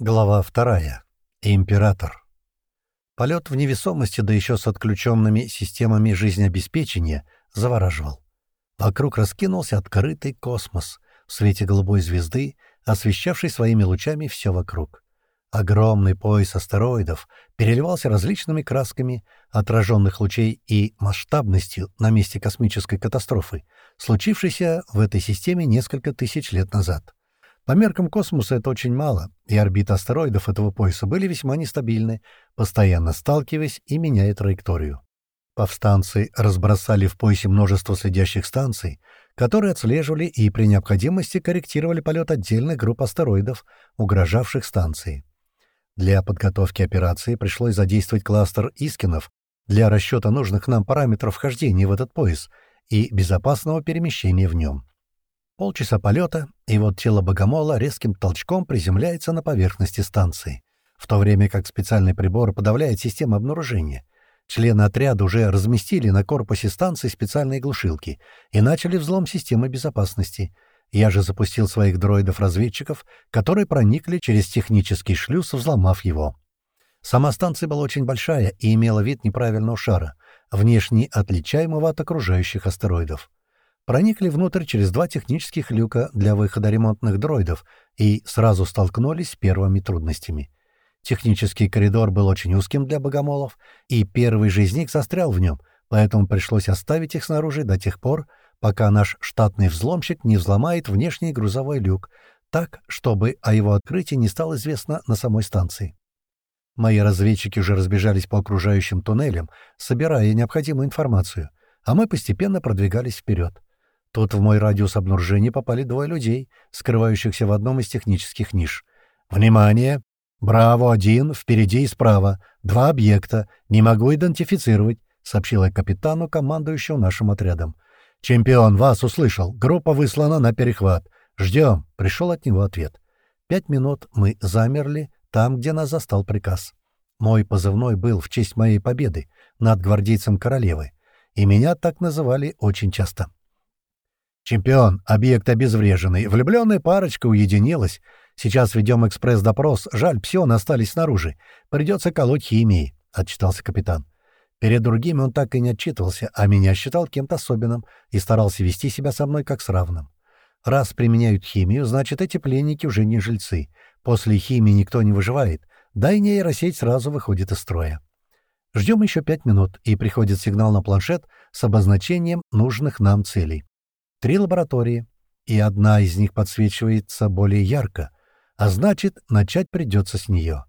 Глава вторая. Император. Полет в невесомости, да еще с отключенными системами жизнеобеспечения, завораживал. Вокруг раскинулся открытый космос в свете голубой звезды, освещавший своими лучами все вокруг. Огромный пояс астероидов переливался различными красками отраженных лучей и масштабностью на месте космической катастрофы, случившейся в этой системе несколько тысяч лет назад. По меркам космоса это очень мало, и орбиты астероидов этого пояса были весьма нестабильны, постоянно сталкиваясь и меняя траекторию. Повстанцы разбросали в поясе множество следящих станций, которые отслеживали и при необходимости корректировали полет отдельных групп астероидов, угрожавших станции. Для подготовки операции пришлось задействовать кластер Искинов для расчета нужных нам параметров вхождения в этот пояс и безопасного перемещения в нем. Полчаса полета, и вот тело богомола резким толчком приземляется на поверхности станции, в то время как специальный прибор подавляет систему обнаружения. Члены отряда уже разместили на корпусе станции специальные глушилки и начали взлом системы безопасности. Я же запустил своих дроидов-разведчиков, которые проникли через технический шлюз, взломав его. Сама станция была очень большая и имела вид неправильного шара, внешне отличаемого от окружающих астероидов проникли внутрь через два технических люка для выхода ремонтных дроидов и сразу столкнулись с первыми трудностями. Технический коридор был очень узким для богомолов, и первый же из них застрял в нем, поэтому пришлось оставить их снаружи до тех пор, пока наш штатный взломщик не взломает внешний грузовой люк, так, чтобы о его открытии не стало известно на самой станции. Мои разведчики уже разбежались по окружающим туннелям, собирая необходимую информацию, а мы постепенно продвигались вперед. Тут в мой радиус обнаружения попали двое людей, скрывающихся в одном из технических ниш. «Внимание! Браво-1, впереди и справа. Два объекта. Не могу идентифицировать», — сообщила я капитану, командующему нашим отрядом. «Чемпион, вас услышал. Группа выслана на перехват. Ждем», — пришел от него ответ. Пять минут мы замерли там, где нас застал приказ. Мой позывной был в честь моей победы над гвардейцем королевы, и меня так называли очень часто. «Чемпион, объект обезвреженный. Влюбленная парочка уединилась. Сейчас ведем экспресс-допрос. Жаль, псионы остались снаружи. Придется колоть химией», — отчитался капитан. Перед другими он так и не отчитывался, а меня считал кем-то особенным и старался вести себя со мной как с равным. Раз применяют химию, значит, эти пленники уже не жильцы. После химии никто не выживает, да и нейросеть сразу выходит из строя. Ждем еще пять минут, и приходит сигнал на планшет с обозначением нужных нам целей. Три лаборатории, и одна из них подсвечивается более ярко, а значит, начать придется с нее.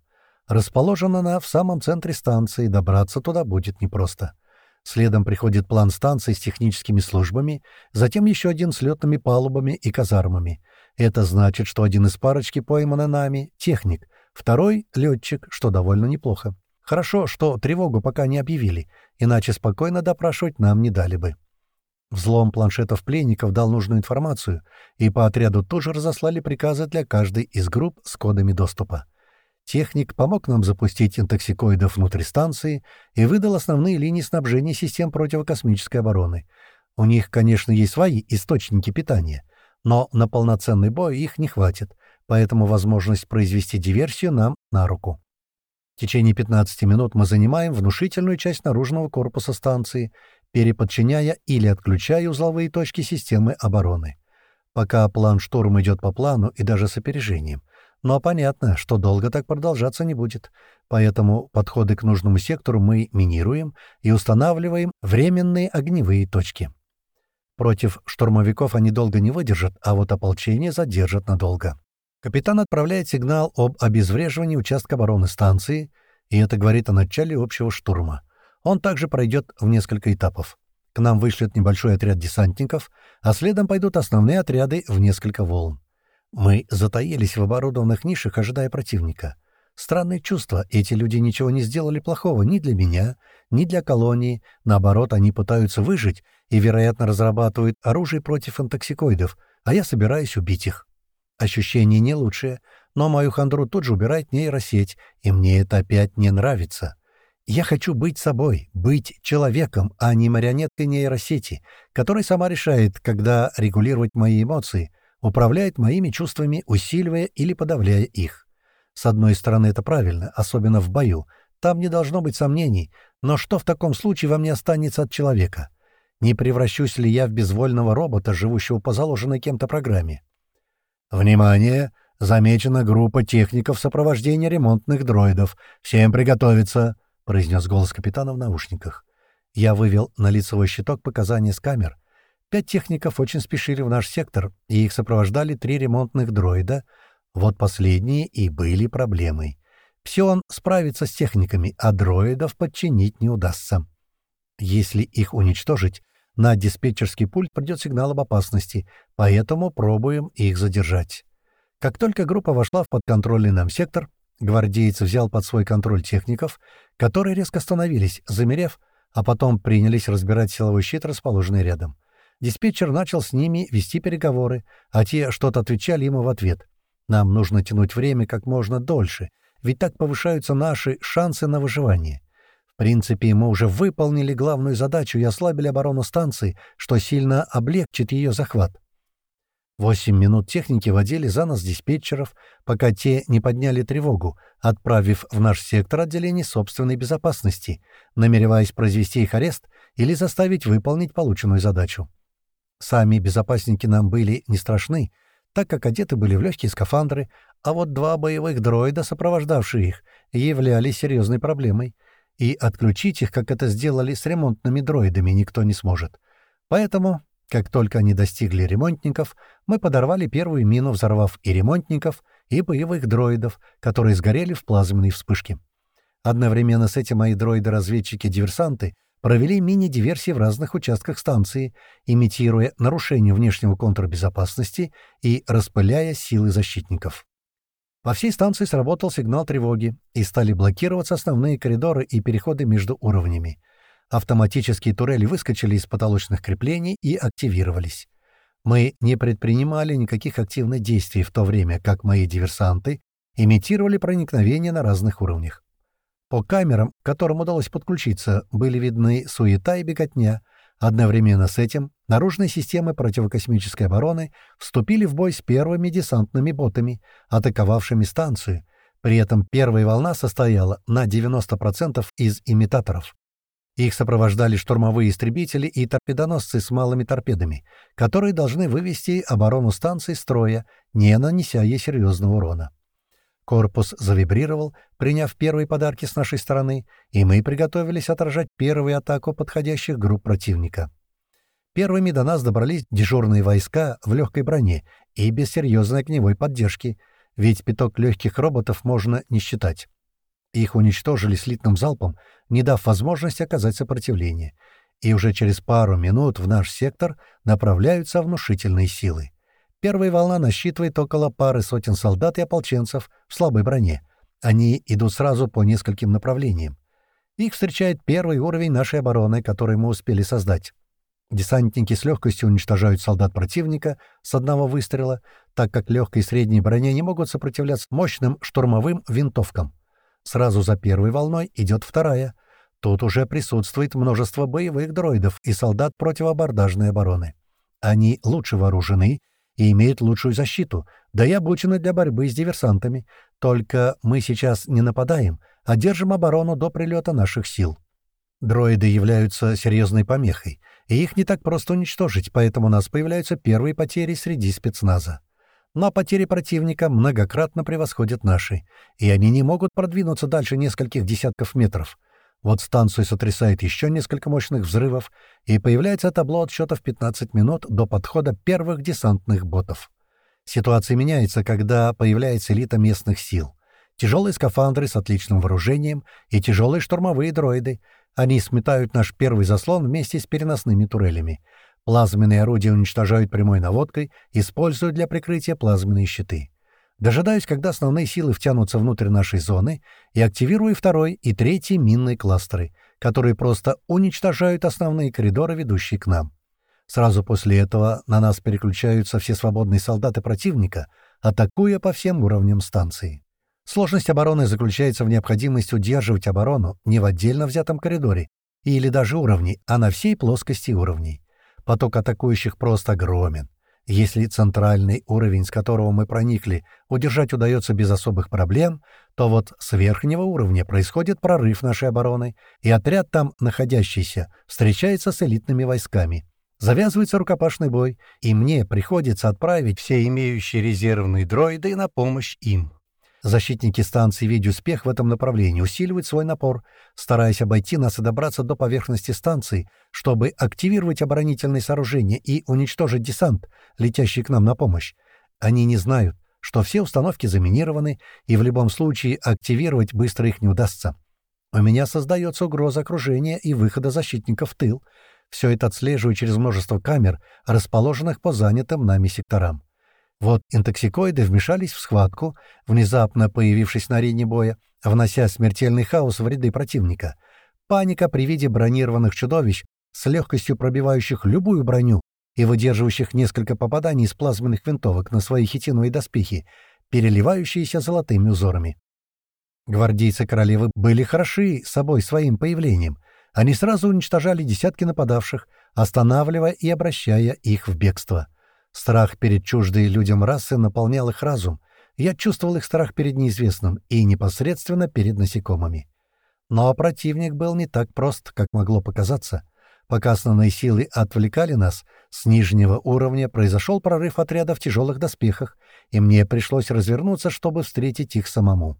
Расположена она в самом центре станции, добраться туда будет непросто. Следом приходит план станции с техническими службами, затем еще один с летными палубами и казармами. Это значит, что один из парочки пойманы нами — техник, второй — летчик, что довольно неплохо. Хорошо, что тревогу пока не объявили, иначе спокойно допрашивать нам не дали бы. Взлом планшетов пленников дал нужную информацию, и по отряду тоже разослали приказы для каждой из групп с кодами доступа. Техник помог нам запустить интоксикоидов внутри станции и выдал основные линии снабжения систем противокосмической обороны. У них, конечно, есть свои источники питания, но на полноценный бой их не хватит, поэтому возможность произвести диверсию нам на руку. В течение 15 минут мы занимаем внушительную часть наружного корпуса станции переподчиняя или отключая узловые точки системы обороны. Пока план штурма идет по плану и даже с опережением. Но понятно, что долго так продолжаться не будет, поэтому подходы к нужному сектору мы минируем и устанавливаем временные огневые точки. Против штурмовиков они долго не выдержат, а вот ополчение задержат надолго. Капитан отправляет сигнал об обезвреживании участка обороны станции, и это говорит о начале общего штурма. Он также пройдет в несколько этапов. К нам вышлет небольшой отряд десантников, а следом пойдут основные отряды в несколько волн. Мы затаились в оборудованных нишах, ожидая противника. Странное чувство, эти люди ничего не сделали плохого ни для меня, ни для колонии. Наоборот, они пытаются выжить и, вероятно, разрабатывают оружие против интоксикоидов, а я собираюсь убить их. Ощущение не лучшее, но мою хандру тут же убирает нейросеть, и мне это опять не нравится. Я хочу быть собой, быть человеком, а не марионеткой нейросети, которая сама решает, когда регулировать мои эмоции, управляет моими чувствами, усиливая или подавляя их. С одной стороны, это правильно, особенно в бою. Там не должно быть сомнений. Но что в таком случае во мне останется от человека? Не превращусь ли я в безвольного робота, живущего по заложенной кем-то программе? «Внимание! Замечена группа техников сопровождения ремонтных дроидов. Всем приготовиться!» — произнес голос капитана в наушниках. Я вывел на лицевой щиток показания с камер. Пять техников очень спешили в наш сектор, и их сопровождали три ремонтных дроида. Вот последние и были проблемой. Псион справится с техниками, а дроидов подчинить не удастся. Если их уничтожить, на диспетчерский пульт придет сигнал об опасности, поэтому пробуем их задержать. Как только группа вошла в подконтрольный нам сектор, гвардеец взял под свой контроль техников, которые резко остановились, замерев, а потом принялись разбирать силовой щит, расположенный рядом. Диспетчер начал с ними вести переговоры, а те что-то отвечали ему в ответ. Нам нужно тянуть время как можно дольше, ведь так повышаются наши шансы на выживание. В принципе, мы уже выполнили главную задачу и ослабили оборону станции, что сильно облегчит ее захват. Восемь минут техники водили за нас диспетчеров, пока те не подняли тревогу, отправив в наш сектор отделение собственной безопасности, намереваясь произвести их арест или заставить выполнить полученную задачу. Сами безопасники нам были не страшны, так как одеты были в легкие скафандры, а вот два боевых дроида, сопровождавшие их, являлись серьезной проблемой, и отключить их, как это сделали с ремонтными дроидами, никто не сможет. Поэтому как только они достигли ремонтников, мы подорвали первую мину, взорвав и ремонтников, и боевых дроидов, которые сгорели в плазменной вспышке. Одновременно с этим мои дроиды-разведчики-диверсанты провели мини-диверсии в разных участках станции, имитируя нарушение внешнего контрбезопасности и распыляя силы защитников. По всей станции сработал сигнал тревоги, и стали блокироваться основные коридоры и переходы между уровнями. Автоматические турели выскочили из потолочных креплений и активировались. Мы не предпринимали никаких активных действий в то время, как мои диверсанты имитировали проникновение на разных уровнях. По камерам, к которым удалось подключиться, были видны суета и беготня. Одновременно с этим наружные системы противокосмической обороны вступили в бой с первыми десантными ботами, атаковавшими станцию. При этом первая волна состояла на 90% из имитаторов. Их сопровождали штурмовые истребители и торпедоносцы с малыми торпедами, которые должны вывести оборону станции строя, не нанеся ей серьезного урона. Корпус завибрировал, приняв первые подарки с нашей стороны, и мы приготовились отражать первую атаку подходящих групп противника. Первыми до нас добрались дежурные войска в легкой броне и без серьезной огневой поддержки, ведь пяток легких роботов можно не считать. Их уничтожили слитным залпом, не дав возможности оказать сопротивление. И уже через пару минут в наш сектор направляются внушительные силы. Первая волна насчитывает около пары сотен солдат и ополченцев в слабой броне. Они идут сразу по нескольким направлениям. Их встречает первый уровень нашей обороны, который мы успели создать. Десантники с легкостью уничтожают солдат противника с одного выстрела, так как легкой и средней броне не могут сопротивляться мощным штурмовым винтовкам. Сразу за первой волной идет вторая. Тут уже присутствует множество боевых дроидов и солдат противобордажной обороны. Они лучше вооружены и имеют лучшую защиту, да и обучены для борьбы с диверсантами. Только мы сейчас не нападаем, а держим оборону до прилета наших сил. Дроиды являются серьезной помехой, и их не так просто уничтожить, поэтому у нас появляются первые потери среди спецназа но потери противника многократно превосходят наши, и они не могут продвинуться дальше нескольких десятков метров. Вот станцию сотрясает еще несколько мощных взрывов, и появляется табло отсчетов 15 минут до подхода первых десантных ботов. Ситуация меняется, когда появляется элита местных сил. Тяжелые скафандры с отличным вооружением и тяжелые штурмовые дроиды. Они сметают наш первый заслон вместе с переносными турелями. Плазменные орудия уничтожают прямой наводкой, используют для прикрытия плазменные щиты. Дожидаюсь, когда основные силы втянутся внутрь нашей зоны, и активирую второй и третий минные кластеры, которые просто уничтожают основные коридоры, ведущие к нам. Сразу после этого на нас переключаются все свободные солдаты противника, атакуя по всем уровням станции. Сложность обороны заключается в необходимости удерживать оборону не в отдельно взятом коридоре или даже уровне, а на всей плоскости уровней. Поток атакующих просто огромен. Если центральный уровень, с которого мы проникли, удержать удается без особых проблем, то вот с верхнего уровня происходит прорыв нашей обороны, и отряд там находящийся встречается с элитными войсками. Завязывается рукопашный бой, и мне приходится отправить все имеющие резервные дроиды на помощь им. Защитники станции, видя успех в этом направлении, усиливают свой напор, стараясь обойти нас и добраться до поверхности станции, чтобы активировать оборонительные сооружения и уничтожить десант, летящий к нам на помощь. Они не знают, что все установки заминированы, и в любом случае активировать быстро их не удастся. У меня создается угроза окружения и выхода защитников в тыл. Все это отслеживаю через множество камер, расположенных по занятым нами секторам. Вот интоксикоиды вмешались в схватку, внезапно появившись на арене боя, внося смертельный хаос в ряды противника. Паника при виде бронированных чудовищ, с легкостью пробивающих любую броню и выдерживающих несколько попаданий из плазменных винтовок на свои хитиновые доспехи, переливающиеся золотыми узорами. Гвардейцы королевы были хороши собой своим появлением. Они сразу уничтожали десятки нападавших, останавливая и обращая их в бегство. Страх перед чуждой людям расы наполнял их разум. Я чувствовал их страх перед неизвестным и непосредственно перед насекомыми. Но противник был не так прост, как могло показаться. Пока основные силы отвлекали нас, с нижнего уровня произошел прорыв отряда в тяжелых доспехах, и мне пришлось развернуться, чтобы встретить их самому.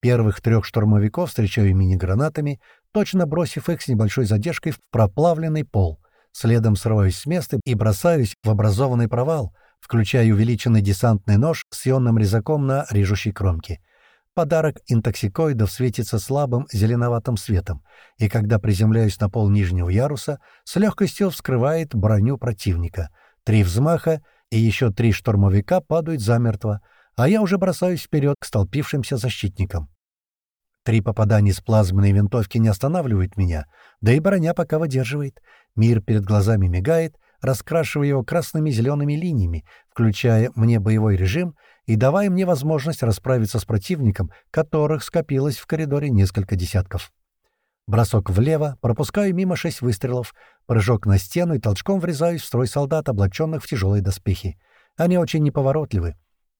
Первых трех штурмовиков встречаю мини-гранатами, точно бросив их с небольшой задержкой в проплавленный пол. Следом срываюсь с места и бросаюсь в образованный провал, включая увеличенный десантный нож с ионным резаком на режущей кромке. Подарок интоксикоидов светится слабым зеленоватым светом, и когда приземляюсь на пол нижнего яруса, с легкостью вскрывает броню противника. Три взмаха, и еще три штурмовика падают замертво, а я уже бросаюсь вперед к столпившимся защитникам. Три попадания из плазменной винтовки не останавливают меня, да и броня пока выдерживает. Мир перед глазами мигает, раскрашивая его красными зелеными линиями, включая мне боевой режим и давая мне возможность расправиться с противником, которых скопилось в коридоре несколько десятков. Бросок влево, пропускаю мимо шесть выстрелов, прыжок на стену и толчком врезаюсь в строй солдат, облаченных в тяжелые доспехи. Они очень неповоротливы.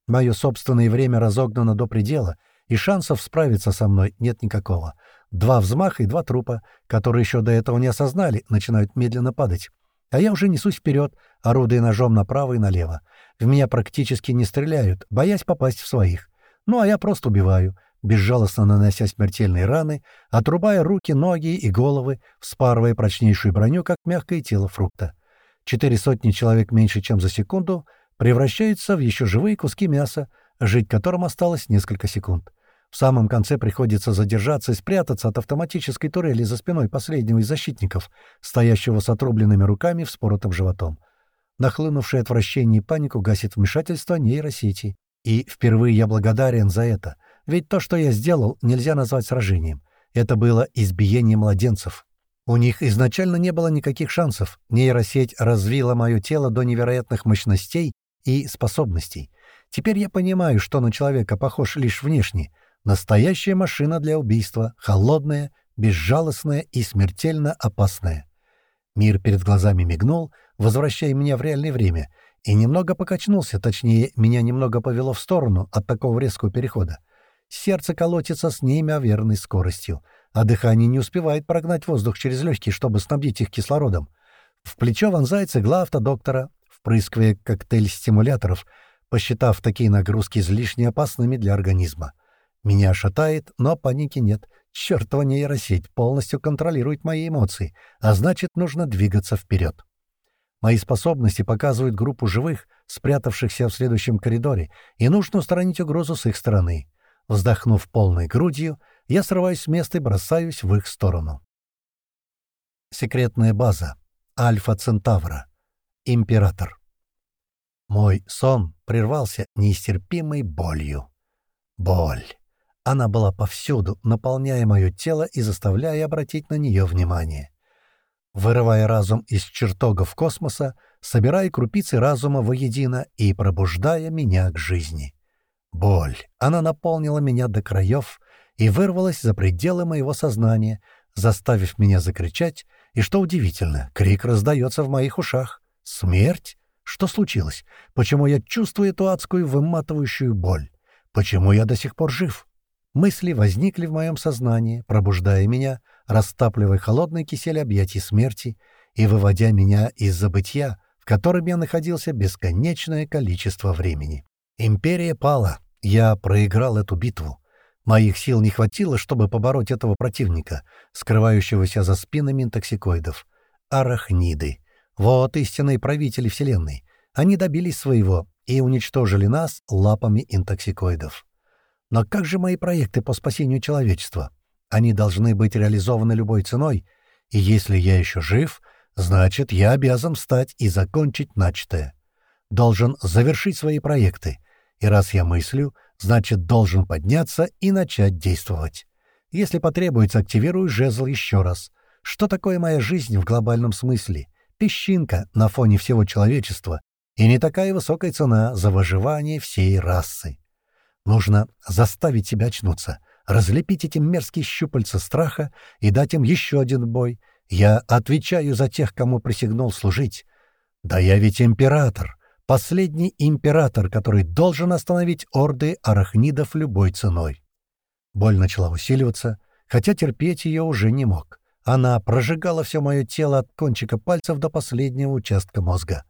Мое собственное время разогнано до предела — и шансов справиться со мной нет никакого. Два взмаха и два трупа, которые еще до этого не осознали, начинают медленно падать. А я уже несусь вперед, орудуя ножом направо и налево. В меня практически не стреляют, боясь попасть в своих. Ну а я просто убиваю, безжалостно нанося смертельные раны, отрубая руки, ноги и головы, вспарывая прочнейшую броню, как мягкое тело фрукта. Четыре сотни человек меньше, чем за секунду, превращаются в еще живые куски мяса, жить которым осталось несколько секунд. В самом конце приходится задержаться и спрятаться от автоматической турели за спиной последнего из защитников, стоящего с отрубленными руками вспоротым животом. Нахлынувшее отвращение и панику гасит вмешательство нейросети. И впервые я благодарен за это, ведь то, что я сделал, нельзя назвать сражением. Это было избиение младенцев. У них изначально не было никаких шансов. Нейросеть развила мое тело до невероятных мощностей и способностей. Теперь я понимаю, что на человека похож лишь внешне. Настоящая машина для убийства, холодная, безжалостная и смертельно опасная. Мир перед глазами мигнул, возвращая меня в реальное время, и немного покачнулся, точнее, меня немного повело в сторону от такого резкого перехода. Сердце колотится с неимоверной скоростью, а дыхание не успевает прогнать воздух через легкие, чтобы снабдить их кислородом. В плечо вонзается игла автодоктора, впрыскивая коктейль стимуляторов — посчитав такие нагрузки излишне опасными для организма. Меня шатает, но паники нет. Чёртова нейросеть полностью контролирует мои эмоции, а значит, нужно двигаться вперед. Мои способности показывают группу живых, спрятавшихся в следующем коридоре, и нужно устранить угрозу с их стороны. Вздохнув полной грудью, я срываюсь с места и бросаюсь в их сторону. Секретная база. Альфа Центавра. Император. Мой сон прервался неистерпимой болью. Боль. Она была повсюду, наполняя мое тело и заставляя обратить на нее внимание. Вырывая разум из чертогов космоса, собирая крупицы разума воедино и пробуждая меня к жизни. Боль. Она наполнила меня до краев и вырвалась за пределы моего сознания, заставив меня закричать, и, что удивительно, крик раздается в моих ушах. «Смерть? Что случилось? Почему я чувствую эту адскую выматывающую боль? Почему я до сих пор жив? Мысли возникли в моем сознании, пробуждая меня, растапливая холодный кисель объятий смерти и выводя меня из забытья, в котором я находился бесконечное количество времени. Империя пала. Я проиграл эту битву. Моих сил не хватило, чтобы побороть этого противника, скрывающегося за спинами интоксикоидов. Арахниды. Вот истинные правители Вселенной. Они добились своего и уничтожили нас лапами интоксикоидов. Но как же мои проекты по спасению человечества? Они должны быть реализованы любой ценой, и если я еще жив, значит, я обязан встать и закончить начатое. Должен завершить свои проекты, и раз я мыслю, значит, должен подняться и начать действовать. Если потребуется, активирую жезл еще раз. Что такое моя жизнь в глобальном смысле? Песчинка на фоне всего человечества, и не такая высокая цена за выживание всей расы. Нужно заставить себя очнуться, разлепить эти мерзкие щупальца страха и дать им еще один бой. Я отвечаю за тех, кому присягнул служить. Да я ведь император, последний император, который должен остановить орды арахнидов любой ценой. Боль начала усиливаться, хотя терпеть ее уже не мог. Она прожигала все мое тело от кончика пальцев до последнего участка мозга.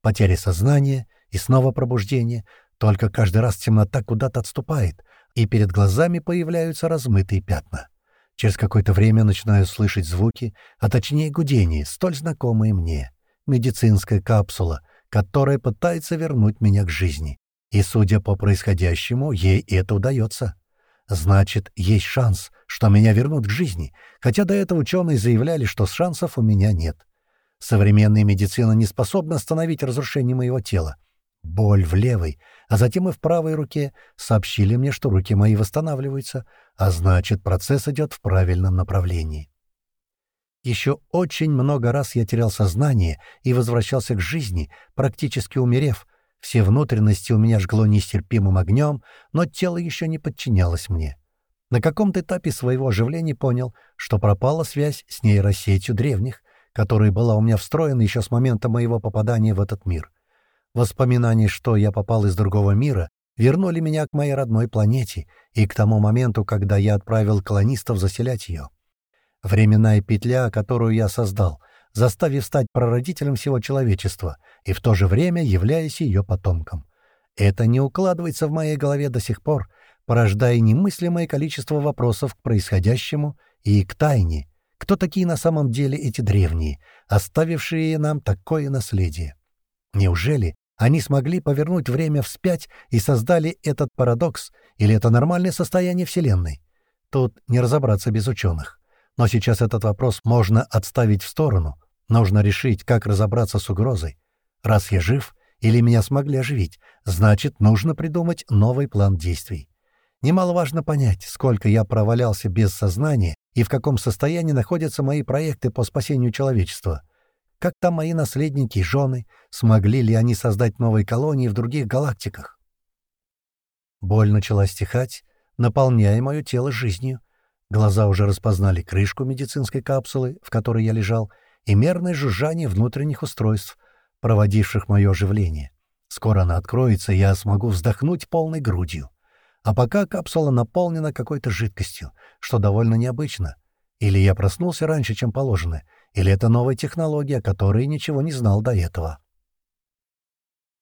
Потеря сознания и снова пробуждение, только каждый раз темнота куда-то отступает, и перед глазами появляются размытые пятна. Через какое-то время начинаю слышать звуки, а точнее гудение, столь знакомые мне. Медицинская капсула, которая пытается вернуть меня к жизни. И, судя по происходящему, ей это удается. Значит, есть шанс, что меня вернут к жизни, хотя до этого ученые заявляли, что шансов у меня нет. Современная медицина не способна остановить разрушение моего тела. Боль в левой, а затем и в правой руке сообщили мне, что руки мои восстанавливаются, а значит, процесс идет в правильном направлении. Еще очень много раз я терял сознание и возвращался к жизни, практически умерев. Все внутренности у меня жгло нестерпимым огнем, но тело еще не подчинялось мне. На каком-то этапе своего оживления понял, что пропала связь с нейросетью древних, которая была у меня встроена еще с момента моего попадания в этот мир. Воспоминания, что я попал из другого мира, вернули меня к моей родной планете и к тому моменту, когда я отправил колонистов заселять ее. Временная петля, которую я создал, заставив стать прародителем всего человечества и в то же время являясь ее потомком. Это не укладывается в моей голове до сих пор, порождая немыслимое количество вопросов к происходящему и к тайне, кто такие на самом деле эти древние, оставившие нам такое наследие? Неужели они смогли повернуть время вспять и создали этот парадокс, или это нормальное состояние Вселенной? Тут не разобраться без ученых. Но сейчас этот вопрос можно отставить в сторону. Нужно решить, как разобраться с угрозой. Раз я жив или меня смогли оживить, значит, нужно придумать новый план действий. Немаловажно понять, сколько я провалялся без сознания и в каком состоянии находятся мои проекты по спасению человечества. Как там мои наследники и жены, смогли ли они создать новые колонии в других галактиках? Боль начала стихать, наполняя мое тело жизнью. Глаза уже распознали крышку медицинской капсулы, в которой я лежал, и мерное жужжание внутренних устройств, проводивших мое оживление. Скоро она откроется, и я смогу вздохнуть полной грудью. А пока капсула наполнена какой-то жидкостью, что довольно необычно. Или я проснулся раньше, чем положено, или это новая технология, о которой ничего не знал до этого.